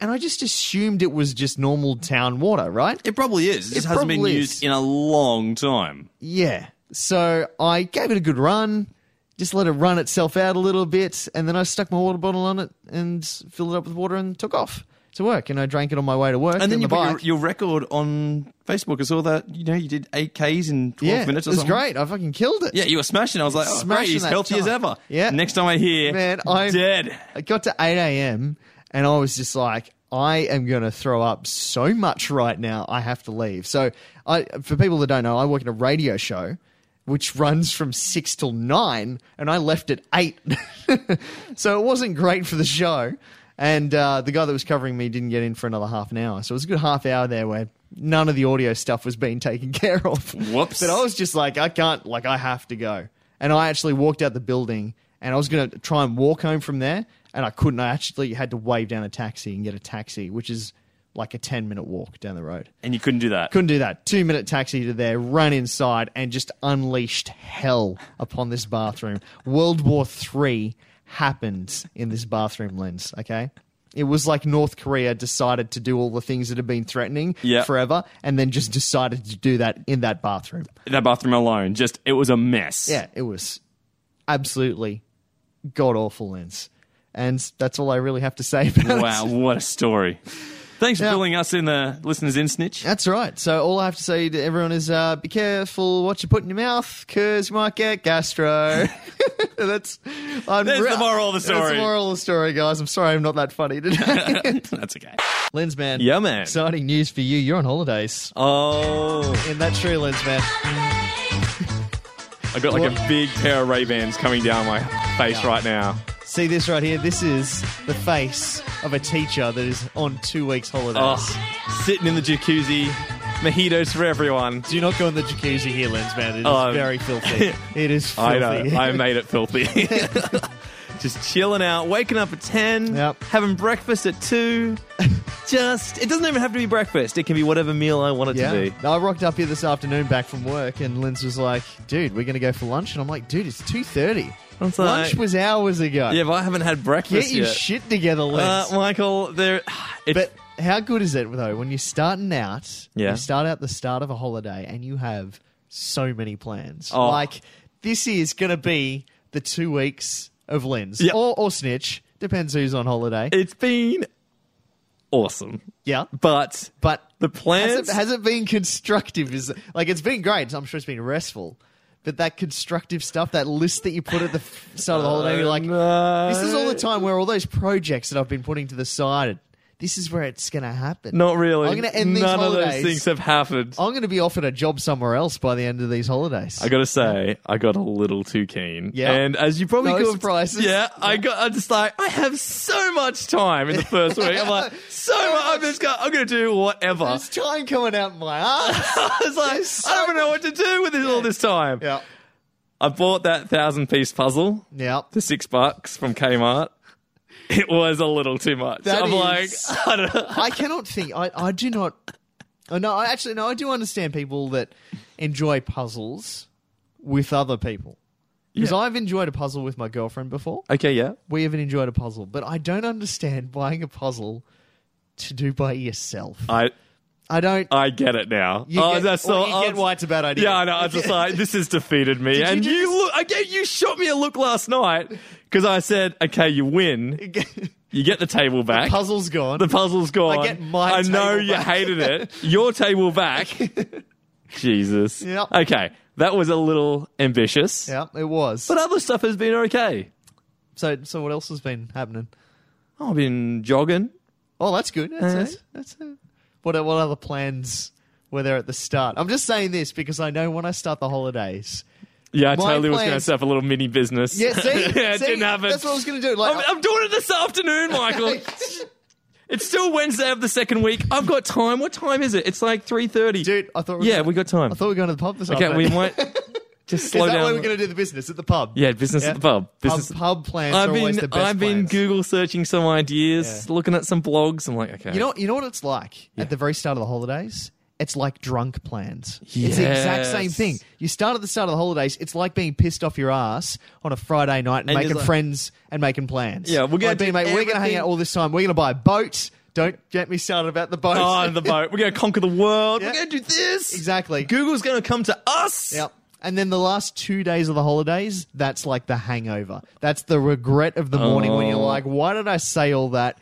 And I just assumed it was just normal town water, right? It probably is. It It hasn't been probably used is. in a long time. Yeah. So I gave it a good run, just let it run itself out a little bit, and then I stuck my water bottle on it and filled it up with water and took off to work. And I drank it on my way to work. And then you the put your, bike. your record on Facebook. I saw that you know you did eight k's in twelve yeah, minutes. Or it was something. great. I fucking killed it. Yeah, you were smashing. I was like, oh, great, Smashing he's that healthy as ever. Yeah. Next time I hear, Man, I'm dead. I got to 8 a.m. and I was just like, I am going to throw up so much right now. I have to leave. So, I, for people that don't know, I work in a radio show which runs from six till nine, and I left at eight. so it wasn't great for the show. And uh, the guy that was covering me didn't get in for another half an hour. So it was a good half hour there where none of the audio stuff was being taken care of. Whoops. But I was just like, I can't, like, I have to go. And I actually walked out the building and I was going to try and walk home from there. And I couldn't. I actually had to wave down a taxi and get a taxi, which is like a 10 minute walk down the road. And you couldn't do that. Couldn't do that. Two minute taxi to there, run inside, and just unleashed hell upon this bathroom. World War Three happened in this bathroom Linz, okay? It was like North Korea decided to do all the things that have been threatening Yeah. forever, and then just decided to do that in that bathroom. That bathroom alone, just it was a mess. Yeah, it was absolutely god awful Linz. And that's all I really have to say about it. Wow, what a story. Thanks for Yeah. filling us in the listeners in snitch. That's right. So all I have to say to everyone is uh, be careful what you put in your mouth because you might get gastro. that's I'm There's the moral of the That's story. the moral of the story, guys. I'm sorry I'm not that funny today. That's okay. Linz man. Yeah, man. Exciting news for you. You're on holidays. Oh, In that true, Linz man. I got like a big pair of Ray Bans coming down my face right now. See this right here? This is the face of a teacher that is on two weeks holidays. Oh, sitting in the jacuzzi, mojitos for everyone. Do not go in the jacuzzi here, Linz man. It is Oh. very filthy. It is filthy. I know. I made it filthy. Just chilling out, waking up at 10, Yep. having breakfast at 2. Just, it doesn't even have to be breakfast. It can be whatever meal I want it to be. I rocked up here this afternoon back from work, and Linz was like, "Dude, we're gonna go for lunch," and I'm like, "Dude, it's two thirty. Lunch like- was hours ago. Yeah, but I haven't had breakfast yet. Get your yet. shit together, uh, Linz." Michael, there. But how good is it though when you're starting out? Yeah. You start out the start of a holiday, and you have so many plans. Oh. Like this is gonna be the two weeks of Linz Yeah. or or snitch. Depends who's on holiday. it's been awesome. yeah, But but the plans. has it been constructive? Is like it's been great. I'm sure it's been restful, but that constructive stuff, that list that you put at the start of the holiday, you're like, uh, no. this is all the time where all those projects that I've been putting to the side. This is where it's going to happen. Not really. I'm gonna end these None of those things have happened. I'm going to be offered a job somewhere else by the end of these holidays. I gotta say, I got a little too keen. Yeah. And as you probably No could have- surprises. Yeah, I got. I'm just like, I have so much time in the first week. I'm like, so much. I'm just gonna, I'm gonna do whatever. There's time coming out my ass. I was like, so I don't even know what to do with this, all this time. yeah, I bought that thousand piece puzzle yeah. for six bucks from Kmart. It was a little too much. That I'm is- like, I don't know. I cannot think. I, I do not. Oh, no, I actually no. I do understand people that enjoy puzzles with other people. Because Yeah. I've enjoyed a puzzle with my girlfriend before. Okay, yeah. We haven't enjoyed a puzzle, but I don't understand buying a puzzle to do by yourself. I I don't. I get it now. you oh, get, that's so. you I get was- why it's a bad idea. Yeah, I know. I was just like, this has defeated me. Did you and you, look, I gave, you shot me a look last night because I said, okay, you win. You get the table back. Puzzle's gone. The puzzle's gone. I get my I know you back. hated it. Your table back. Jesus. Yep. Okay, that was a little ambitious. yeah, it was. But other stuff has been okay. so, so what else has been happening? I've been jogging. Oh, that's good. That's, Uh, that's, that's what what other plans were there at the start? I'm just saying this because I know when I start the holidays. Yeah, I My totally was going to plans- set up a little mini business. Yeah, see, yeah, it See? didn't happen. That's what I was going to do. Like, I'm, I'm doing it this afternoon, Michael. it's still Wednesday of the second week. I've got time. What time is it? It's like three thirty. dude, I thought. We were Yeah, we got time. I thought we were going to the pub this Okay, we afternoon. might just Is slow that down. where we're going to do the business at the pub? yeah, business at the pub. Business. Pub, pub plans I've always been the best I've been plans. Google searching some ideas, looking at some blogs. I'm like, okay, You know, you know what it's like at the very start of the holidays. It's like drunk plans. It's the exact same thing. You start at the start of the holidays. It's like being pissed off your ass on a Friday night and, And making it's like- friends and making plans. Yeah, we're gonna Like being, mate, we're going to hang everything- out all this time. We're going to buy a boat. Don't get me started about the boat. Oh, the boat. We're going to conquer the world. Yeah. We're going to do this. exactly. Google's going to come to us. Yep. And then the last two days of the holidays, that's like the hangover. That's the regret of the morning when you're Oh. like, why did I say all that?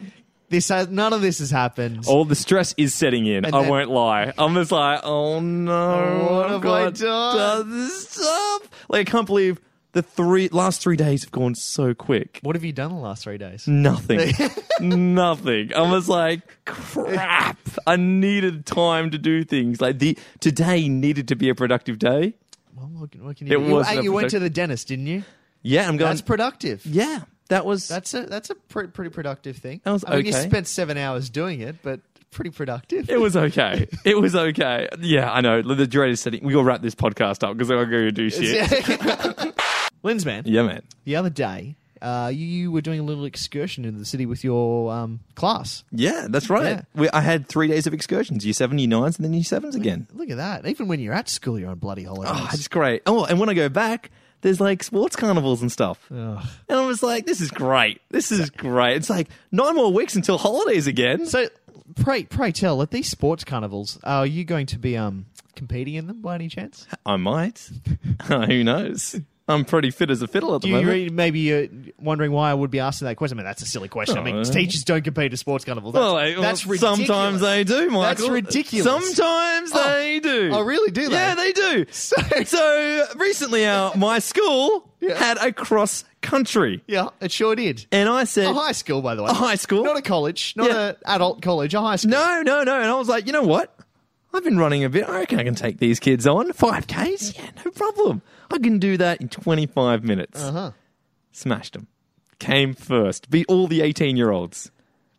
This has none of this has happened. All the stress is setting in. And I then- won't lie. I'm just like, oh no, oh, What I've have I got done? this stuff. Like, I can't believe the three last three days have gone so quick. What have you done the last three days? Nothing. Nothing. I was like, crap. I needed time to do things. Like the today needed to be a productive day. Well, what can, what can you It do? You, wasn't hey, a you went product- to the dentist, didn't you? Yeah, I'm going. That's productive. yeah, that was. That's a that's a pre- pretty productive thing. That was I mean, you spent seven hours doing it, but pretty productive. it was okay. It was okay. Yeah, I know. The dread is setting. We gotta wrap this podcast up because I'm going to do shit. Linz, man, Yeah, man. the other day, uh, you, you were doing a little excursion into the city with your um, class. Yeah, that's right. Yeah. We, I had three days of excursions: year seven, year nines, and then year sevens again. Look at that. Even when you're at school, you're on bloody holidays. Oh, it's great. Oh, and when I go back, there's like sports carnivals and stuff. Ugh. And I was like, this is great. This is great. It's like nine more weeks until holidays again. So, pray, pray tell, at these sports carnivals, are you going to be um competing in them by any chance? I might. Who knows? I'm pretty fit as a fiddle at the Do you moment. re- maybe you're wondering why I would be asking that question? I mean, that's a silly question. I mean, Oh. teachers don't compete at sports carnivals. That's, well, like, well, that's ridiculous. sometimes they do, Michael. That's ridiculous. Sometimes Oh. they do. Oh, really? Do they? Yeah, they do. So- So recently, our my school Yeah. had a cross country, Yeah, it sure did. and I said, A high school, by the way. A high school? Not a college. Not Yeah. an adult college. A high school. No, no, no. And I was like, you know what? I've been running a bit. I reckon I can take these kids on. 5Ks? Yeah, no problem. I can do that in 25 minutes. Uh-huh. Smashed them. came first. Beat all the 18 year olds.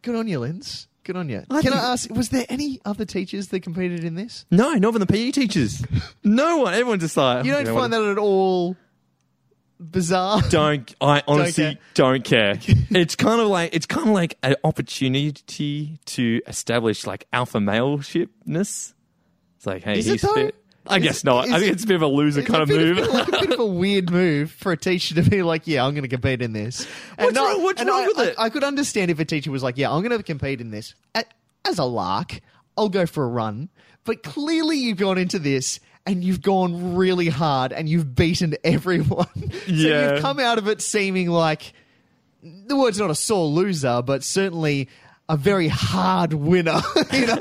Good on you, Linz. Good on you. I Can think- I ask, was there any other teachers that competed in this? No, not even the PE teachers. no one. Everyone's just like, You don't know find what- that at all bizarre? Don't I honestly care. don't care. it's kind of like it's kind of like an opportunity to establish like alpha maleshipness. It's like, hey, Is it he's though? fit. I Is- guess not. I is think it's a bit of a loser kind of move. like a bit of a weird move for a teacher to be like, "Yeah, I'm going to compete in this." And What's wrong- what's wrong I, with I- it? I, could understand if a teacher was like, "Yeah, I'm going to compete in this as a lark. I'll go for a run." But clearly, you've gone into this and you've gone really hard and you've beaten everyone. so Yeah. you've come out of it seeming like the word's not a sore loser, but certainly a very hard winner. you know,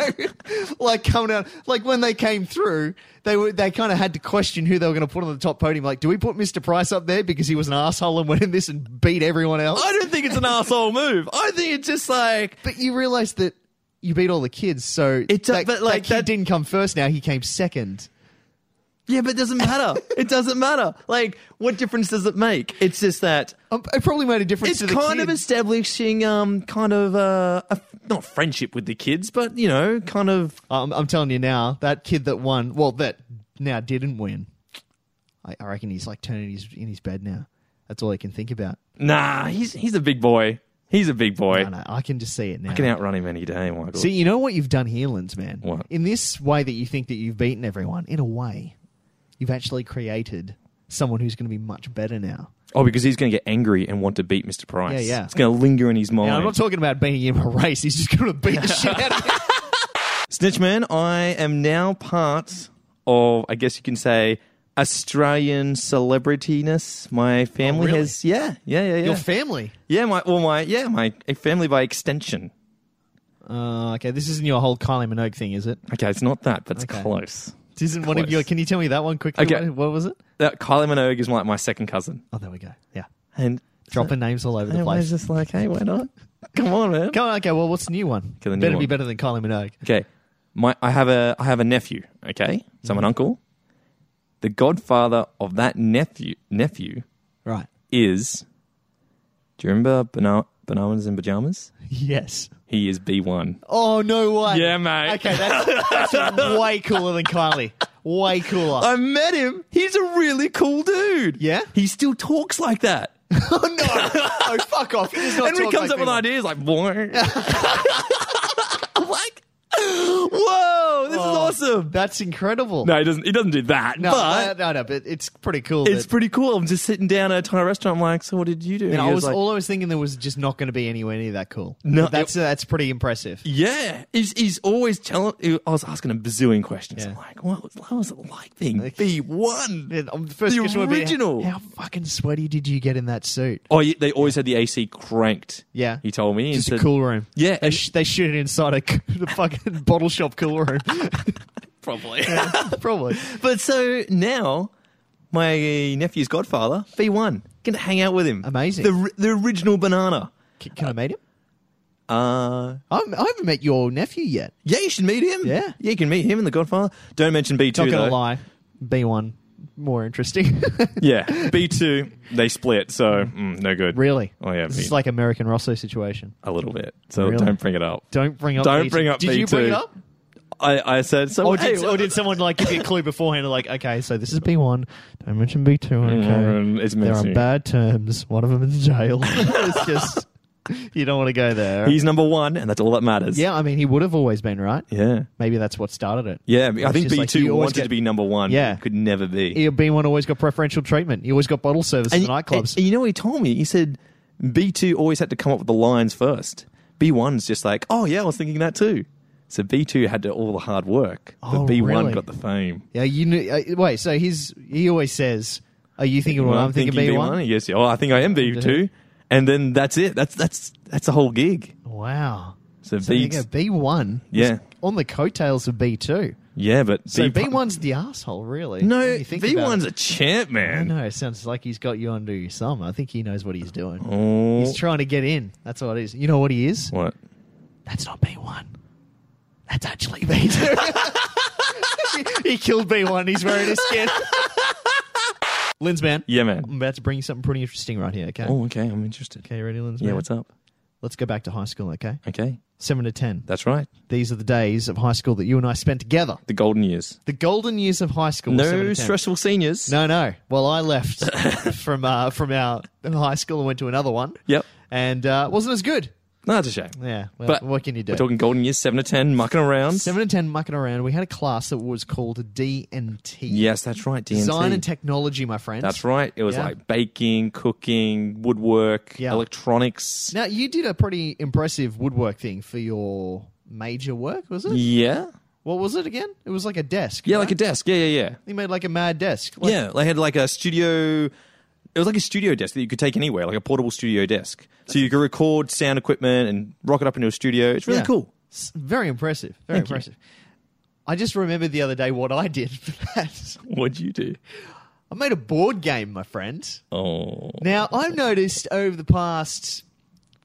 like coming out, like when they came through, they were they kind of had to question who they were going to put on the top podium. Like, do we put Mr. Price up there because he was an asshole and went in this and beat everyone else? I don't think it's an asshole move. I think it's just like But you realise that you beat all the kids, so It's a- that, but, like, that that- didn't come first. Now he came second. Yeah, but it doesn't matter. it doesn't matter. Like, what difference does it make? It's just that Um, it probably made a difference it's to the kind kid. of establishing um kind of uh, a not friendship with the kids, but you know, kind of I'm, I'm telling you now, that kid that won, well, that now didn't win. I, I reckon he's like turning his in his bed now. That's all he can think about. nah. He's he's a big boy. He's a big boy. No, no, I can just see it now. I can outrun him any day, Michael. See, you know what you've done here, Linz, man? What? In this way that you think that you've beaten everyone, in a way, you've actually created someone who's going to be much better now. oh, because he's going to get angry and want to beat Mr. Price. Yeah, yeah. It's going to linger in his mind. Now, I'm not talking about beating him in a race. He's just going to beat the shit out of him. Snitchman, I am now part of, I guess you can say, Australian celebrityness. My family really? has, yeah, yeah, yeah, yeah. Your family. yeah, my, well, my, yeah, my family by extension. Uh, okay, this isn't your whole Kylie Minogue thing, is it? Okay, it's not that, but it's Okay. close. Isn't one of your. Can you tell me that one quickly? Okay. What, what was it? That Kylie Minogue is like my second cousin, Oh, there we go. Yeah, and dropping names all over I the was place. just like, hey, why not? Come on, man. Come on, okay. Well, what's the new one? Okay, the new Better be one. better than Kylie Minogue. Okay, my I have a I have a nephew. Okay, so I'm an mm-hmm. uncle. The godfather of that nephew nephew Right. is. Do you remember Bana- bananas in pajamas? Yes. He is B one. Oh no way. Yeah, mate. Okay, that's, that's way cooler than Kylie. Way cooler. I met him. He's a really cool dude. Yeah? he still talks like that. oh no! Oh fuck off! He does not and he talk comes like up with people. ideas, like, boy. Like, whoa, awesome. That's incredible. No, he doesn't. He doesn't do that. no, but no, no, but it's pretty cool. it's that- pretty cool. I'm just sitting down at a Thai restaurant. I'm like, so what did you do? And he I was like, all I was thinking there was just not going to be anywhere near that cool. No, But that's that's pretty impressive. Yeah, he's, he's always telling. I was asking him a bazillion questions. Yeah. I'm like, what was, what was it like being B one? And, um, the first The question would be, original. how fucking sweaty did you get in that suit? Oh, yeah, they always had the AC cranked. Yeah. he told me. Just a said- cool room. Yeah, They, and- sh- they shoot it inside a the fucking bottle shop cool room. probably. Probably. but so now, my nephew's godfather, B one, gonna hang out with him. Amazing. The the original banana. C- can I meet him? Uh, I'm, I haven't met your nephew yet. yeah, you should meet him. Yeah. yeah, you can meet him and the Godfather. Don't mention B two Not gonna lie, B one more interesting. Yeah, B two they split, so mm, no good. really? Oh yeah, This B- like American Rosso situation. a little bit. So Really? don't bring it up. Don't bring up. Don't B2. bring up Did you bring B2. it up? I, I said so. Or hey, did, what- or did someone like give you a clue beforehand? Like, okay, so this is B one. Don't mention B two. Okay, Mm, it's they're on bad terms. One of them is in jail. it's just you don't want to go there. He's number one, and that's all that matters. yeah, I mean, he would have always been right. yeah, Maybe that's what started it. yeah. I think B two you always wanted get- to be number one. Yeah. could never be. He- B one always got preferential treatment. He always got bottle service in and, the nightclubs. and you know what he told me? He said B two always had to come up with the lines first. B one's just like, oh yeah, I was thinking that too. So B two had to all the hard work, but Oh, B one really? got the fame. yeah, you knew. Uh, wait, so he's he always says, "Are you thinking what Well, I'm thinking?" B one. Yes, yeah. Oh, I think I am B two, and then that's it. That's that's that's a whole gig. Wow. So, So B, B one. yeah, On the coattails of B two. yeah, but So B one's the asshole, really. No, when you think B about one's it. a champ, I man. know. It sounds like he's got you under your thumb. I think he knows what he's doing. Oh, He's trying to get in. That's what it is. You know what he is? what? That's not B one. That's actually B two. he killed B one. He's wearing his skin. Linz, man. Yeah, man. I'm about to bring you something pretty interesting right here, okay? Oh, okay. I'm interested. Okay, you ready, Linz? Yeah, what's up? Let's go back to high school, okay? Okay. 7 to 10. That's right. These are the days of high school that you and I spent together. The golden years. The golden years of high school. No stressful seniors. No, no. Well, I left from uh, from our high school and went to another one. Yep. And uh, wasn't as good. No, that's a shame. Yeah. Well, But what can you do? We're talking golden years, seven to ten, mucking around. Seven and ten mucking around. We had a class that was called D and T. Yes, that's right. DNT. Design and technology, my friends. That's right. It was Yeah. like baking, cooking, woodwork, Yeah. electronics. Now you did a pretty impressive woodwork thing for your major work, was it? Yeah. What was it again? It was like a desk. Yeah, like a desk. Yeah, yeah, yeah. You made like a mad desk. Like, yeah, they had like a studio. It was like a studio desk that you could take anywhere, like a portable studio desk. So you could record sound equipment and rock it up into a studio. It's really Yeah. cool. S- Very impressive. Very Thank you. impressive. I just remembered the other day what I did for that. What'd you do? I made a board game, my friends. Oh, Now, I've noticed over the past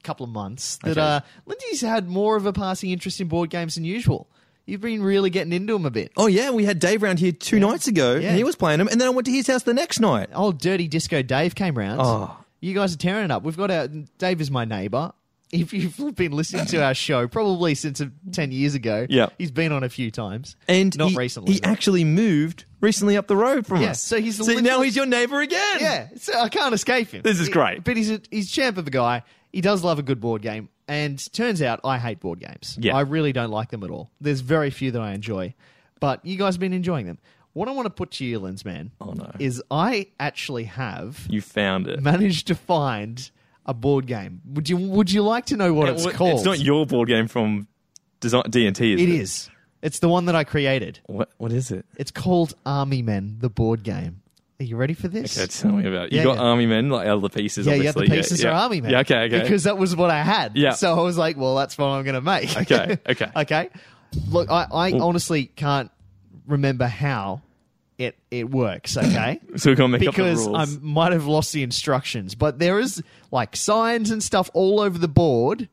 couple of months that Okay. uh, Lindsay's had more of a passing interest in board games than usual. You've been really getting into them a bit. oh yeah. We had Dave round here two nights ago, Yeah. and he was playing them. And then I went to his house the next night. Old Dirty Disco Dave came round. Oh. You guys are tearing it up. We've got our Dave is my neighbour. If you've been listening to our show, probably since 10 years ago, Yeah. he's been on a few times. And not he, recently. he but- actually moved recently up the road from Yeah, us. so he's so now he's your neighbour again. Yeah, so I can't escape him. This is He- great. But he's a, he's a champ of a guy. He does love a good board game. And turns out I hate board games. Yeah. I really don't like them at all. There's very few that I enjoy. But you guys have been enjoying them. What I want to put to you, Linz Man, Oh, no. is I actually have You found it. managed to find a board game. Would you Would you like to know what it's It- called? It's not your board game from design D and T. Is It it is. It's the one that I created. What? What is it? It's called Army Men, the board game. Are you ready for this? Okay, tell me about it. You Yeah, got yeah. army men, like out of the pieces. Yeah, yeah, the obviously. pieces yeah, are army men. Yeah, okay, okay. Because that was what I had. Yeah. So I was like, well, that's what I'm going to make. Okay, okay. okay. Look, I, I honestly can't remember how it it works. Okay. so we're gonna make because I might have lost the instructions, but there is like signs and stuff all over the board.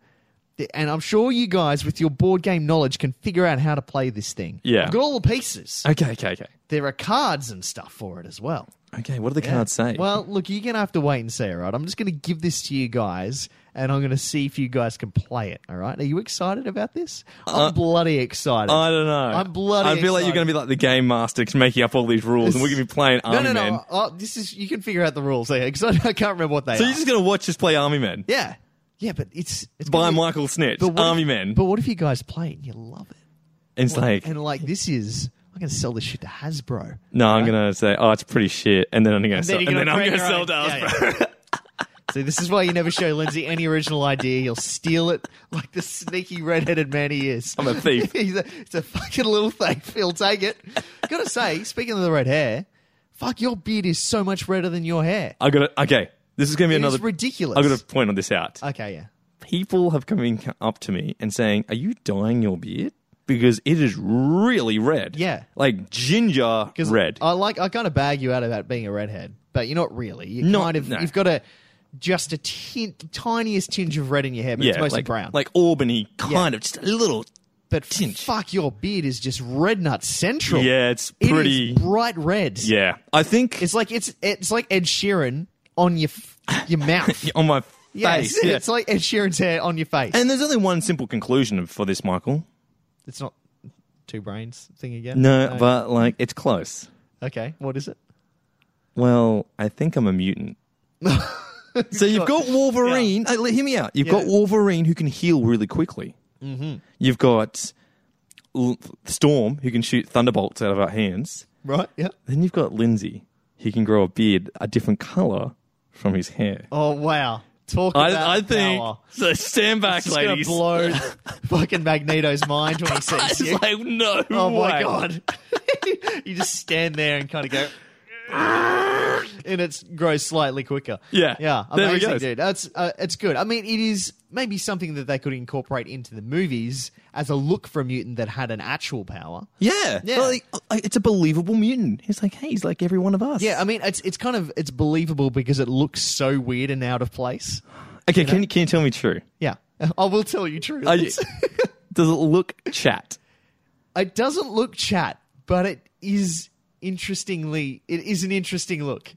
And I'm sure you guys, with your board game knowledge, can figure out how to play this thing. Yeah. I've got all the pieces. Okay, okay, okay. There are cards and stuff for it as well. Okay, what do the cards say? Well, look, you're going to have to wait and see, all right? I'm just going to give this to you guys, and I'm going to see if you guys can play it, all right? Are you excited about this? I'm uh, bloody excited. I don't know. I'm bloody I feel like you're excited. going to be like the game master, making up all these rules, and we're going to be playing no, army no, men. no. Oh, this is you can figure out the rules there because I, I can't remember what they are. So are. you're just going to watch us play army men yeah, yeah, but it's it's by be- Michael Snitch, but army if- men, But what if you guys play it and you love it? and it's like, and like this is I'm going to sell this shit to Hasbro. no, I'm going to say, oh, it's pretty shit, and then I'm going to And sell, then and then I'm going to sell to Hasbro. yeah, yeah. See, this is why you never show Lindsay any original idea. He'll steal it like the sneaky redheaded man he is. I'm a thief. he's, a, he's a fucking little thief. He'll take it. Gotta say, speaking of the red hair, fuck, your beard is so much redder than your hair. I got to, okay, this is going to be It is another. ridiculous. I've got to point on this out. Okay, yeah. people have come up to me and saying, "Are you dyeing your beard?" Because it is really red. Yeah. like ginger red. I like. I kind of bag you out about being a redhead, but you're not really. You Not- kind of. no. You've got a just a tint, tiniest tinge of red in your hair, but yeah, it's mostly like brown. like Albany, kind of just a little. but tinge. fuck, your beard is just red nut central. Yeah, it's It pretty. bright red. yeah, I think It's like it's it's like Ed Sheeran on your f- your mouth. on my Yes, face. Yeah. it's like Ed Sheeran's hair on your face. and there's only one simple conclusion for this, Michael. it's not two brains thing again. No, but like it's close. okay, what is it? Well, I think I'm a mutant. so you've got Wolverine. Uh, hear me out. You've got Yeah. Wolverine who can heal really quickly. Mm-hmm. You've got L- Storm who can shoot thunderbolts out of our hands. Right? Yeah. Then you've got Lindsay. He can grow a beard a different color from his hair. Oh wow! Talk about I, I think power. so. Stand back, It's gonna ladies. blow fucking Magneto's mind when he sees It's you. like no. oh my way. god! you just stand there and kind of go. And it grows slightly quicker. Yeah. yeah, There amazing, go. dude. That's uh, it's good. I mean, it is maybe something that they could incorporate into the movies as a look for a mutant that had an actual power. Yeah, Yeah. Like, uh, it's a believable mutant. He's like, hey, he's like every one of us. Yeah, I mean, it's it's kind of it's believable because it looks so weird and out of place. Okay, can you can you tell me true? Yeah, I will tell you true. You- Does it look chat? it doesn't look chat, but it is interestingly, it is an interesting look.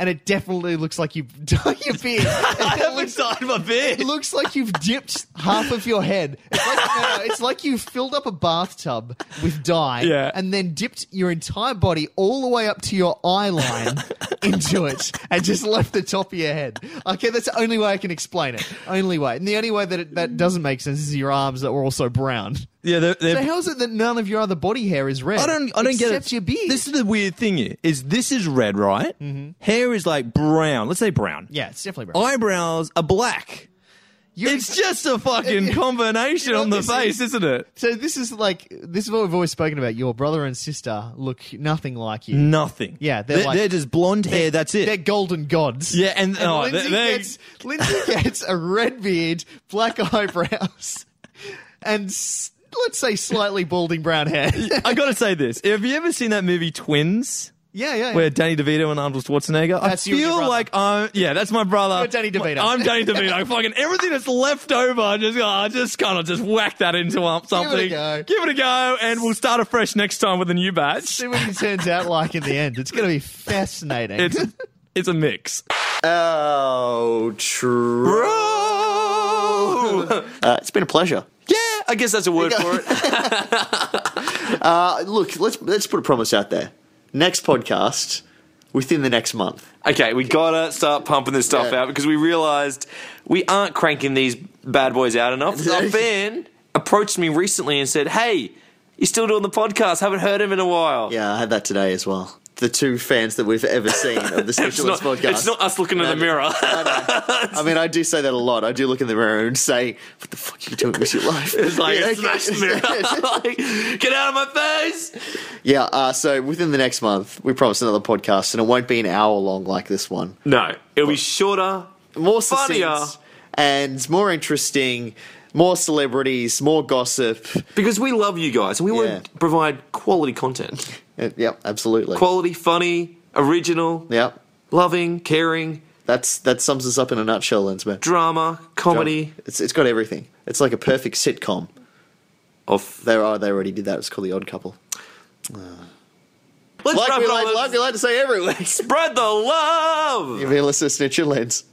And it definitely looks like you've done your beard. I It haven't looks- dyed my beard. It looks like you've dipped half of your head. It's like, no, no, it's like you've filled up a bathtub with dye Yeah. and then dipped your entire body all the way up to your eye line into it and just left the top of your head. Okay, that's the only way I can explain it. Only way. And the only way that it, that doesn't make sense is your arms that were also brown. Yeah, they're, they're, So how is it that none of your other body hair is red? I don't. I don't get it. Except your beard. This is the weird thing. Here is this is red, right? Mm-hmm. Hair is like brown. Let's say brown. yeah, it's definitely brown. Eyebrows are black. You're- It's just a fucking combination You know on the face, is? isn't it? so this is like this is what we've always spoken about. Your brother and sister look nothing like you. Nothing. Yeah, they're they're, like- they're just blonde hair. That's it. They're golden gods. Yeah, and- and oh, Lindsay, gets, Lindsay gets a red beard, black eyebrows, and s- let's say slightly balding brown hair. I got to say this. Have you ever seen that movie Twins? yeah, yeah. Where Danny DeVito and Arnold Schwarzenegger. That's I you and your feel brother. like I'm. Yeah, that's my brother. You're Danny DeVito. I'm Danny DeVito. fucking everything that's left over, I just, I just kind of just whack that into um, something. go. Give it a go, and we'll start afresh next time with a new batch. See what he turns out like in the end. It's going to be fascinating. It's it's a mix. Oh, true. Bro! Uh, it's been a pleasure. yeah, I guess that's a word for it. Uh, look, let's let's put a promise out there. Next podcast within the next month. Okay, we gotta start pumping this stuff Yeah. out because we realized we aren't cranking these bad boys out enough. A fan approached me recently and said, "Hey, you're still doing the podcast? Haven't heard him in a while." Yeah, I had that today as well. The two fans that we've ever seen of the not, podcast. it's not us looking in the mirror. I mean, I do say that a lot. I do look in the mirror and say, "What the fuck are you doing with your life?" it's like Yeah, smashed mirror. like, get out of my face! yeah. Uh, so within the next month, we promise another podcast, and it won't be an hour long like this one. No, it'll be shorter. More Funnier. succinct and more interesting. More celebrities, more gossip. Because we love you guys and we Yeah. want to provide quality content. Uh, Yep, absolutely. Quality, funny, original, Yep. loving, caring, That's that sums us up in a nutshell, Linzman. drama, comedy. It's it's got everything. It's like a perfect sitcom. Of They are they already did that. It's called The Odd Couple. let's Like we it like, like we like to say every week. Spread the love. You've been listening to Snitch Your Linz.